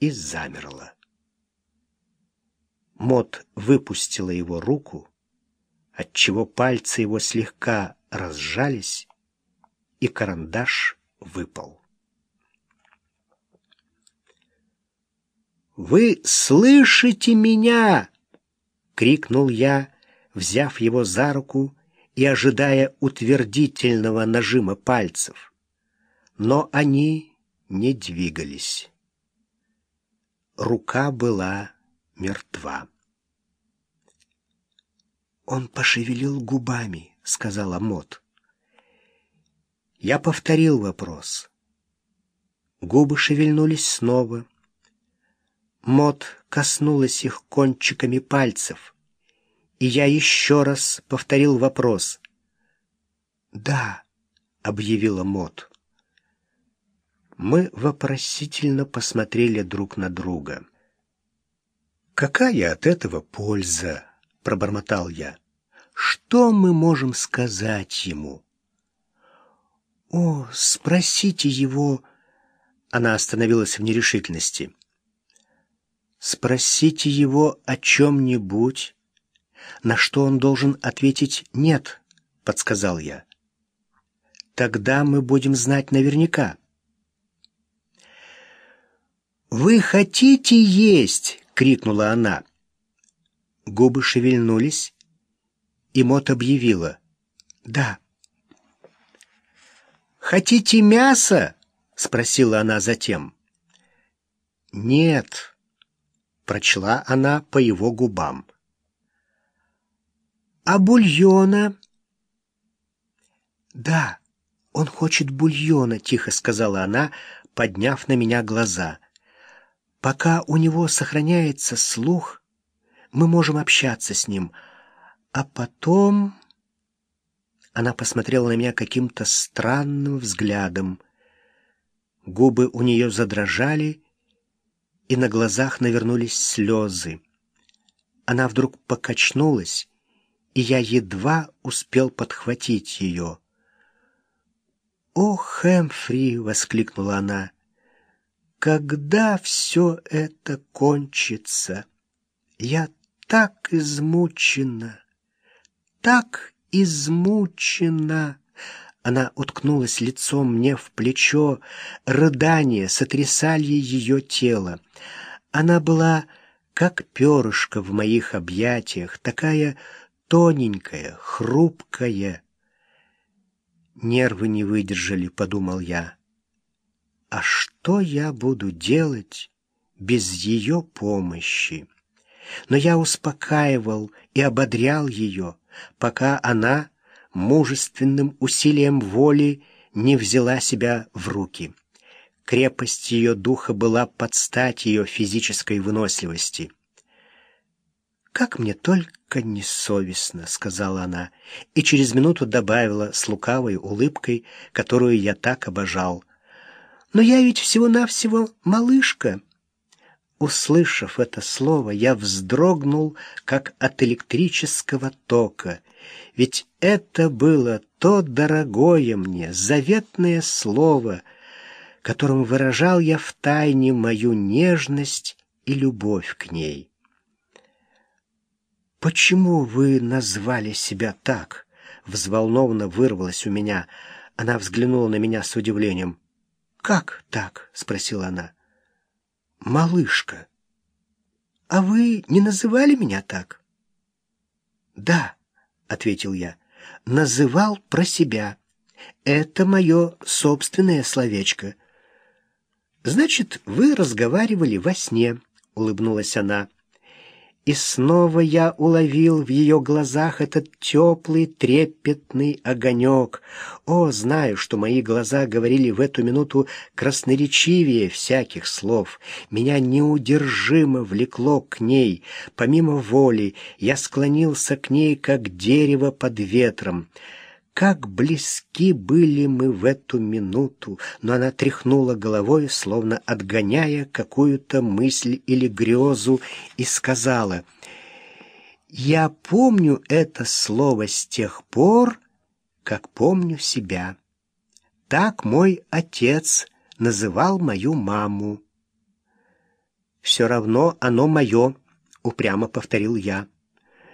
и замерла. Мот выпустила его руку, отчего пальцы его слегка разжались, и карандаш выпал. «Вы слышите меня?» — крикнул я, взяв его за руку и ожидая утвердительного нажима пальцев. Но они не двигались. Рука была мертва. «Он пошевелил губами», — сказала Мот. Я повторил вопрос. Губы шевельнулись снова. Мот коснулась их кончиками пальцев, и я еще раз повторил вопрос. «Да», — объявила Мот. Мы вопросительно посмотрели друг на друга. «Какая от этого польза?» — пробормотал я. «Что мы можем сказать ему?» «О, спросите его...» Она остановилась в нерешительности. «Спросите его о чем-нибудь, на что он должен ответить «нет», — подсказал я. «Тогда мы будем знать наверняка». «Вы хотите есть?» — крикнула она. Губы шевельнулись, и Мот объявила. «Да». «Хотите мясо?» — спросила она затем. «Нет», — прочла она по его губам. «А бульона?» «Да, он хочет бульона», — тихо сказала она, подняв на меня глаза. Пока у него сохраняется слух, мы можем общаться с ним. А потом... Она посмотрела на меня каким-то странным взглядом. Губы у нее задрожали, и на глазах навернулись слезы. Она вдруг покачнулась, и я едва успел подхватить ее. «О, Хэмфри!» — воскликнула она когда все это кончится? Я так измучена, так измучена. Она уткнулась лицом мне в плечо, рыдания сотрясали ее тело. Она была как перышко в моих объятиях, такая тоненькая, хрупкая. Нервы не выдержали, подумал я. А что я буду делать без ее помощи? Но я успокаивал и ободрял ее, пока она мужественным усилием воли не взяла себя в руки. Крепость ее духа была под стать ее физической выносливости. «Как мне только несовестно», — сказала она, и через минуту добавила с лукавой улыбкой, которую я так обожал. Но я ведь всего-навсего малышка. Услышав это слово, я вздрогнул, как от электрического тока. Ведь это было то дорогое мне, заветное слово, которым выражал я в тайне мою нежность и любовь к ней. «Почему вы назвали себя так?» — взволнованно вырвалось у меня. Она взглянула на меня с удивлением. «Как так?» — спросила она. «Малышка. А вы не называли меня так?» «Да», — ответил я, — «называл про себя. Это мое собственное словечко». «Значит, вы разговаривали во сне», — улыбнулась она. И снова я уловил в ее глазах этот теплый, трепетный огонек. О, знаю, что мои глаза говорили в эту минуту красноречивее всяких слов. Меня неудержимо влекло к ней. Помимо воли я склонился к ней, как дерево под ветром. Как близки были мы в эту минуту, но она тряхнула головой, словно отгоняя какую-то мысль или грезу, и сказала, «Я помню это слово с тех пор, как помню себя. Так мой отец называл мою маму». все равно оно мое», — упрямо повторил я.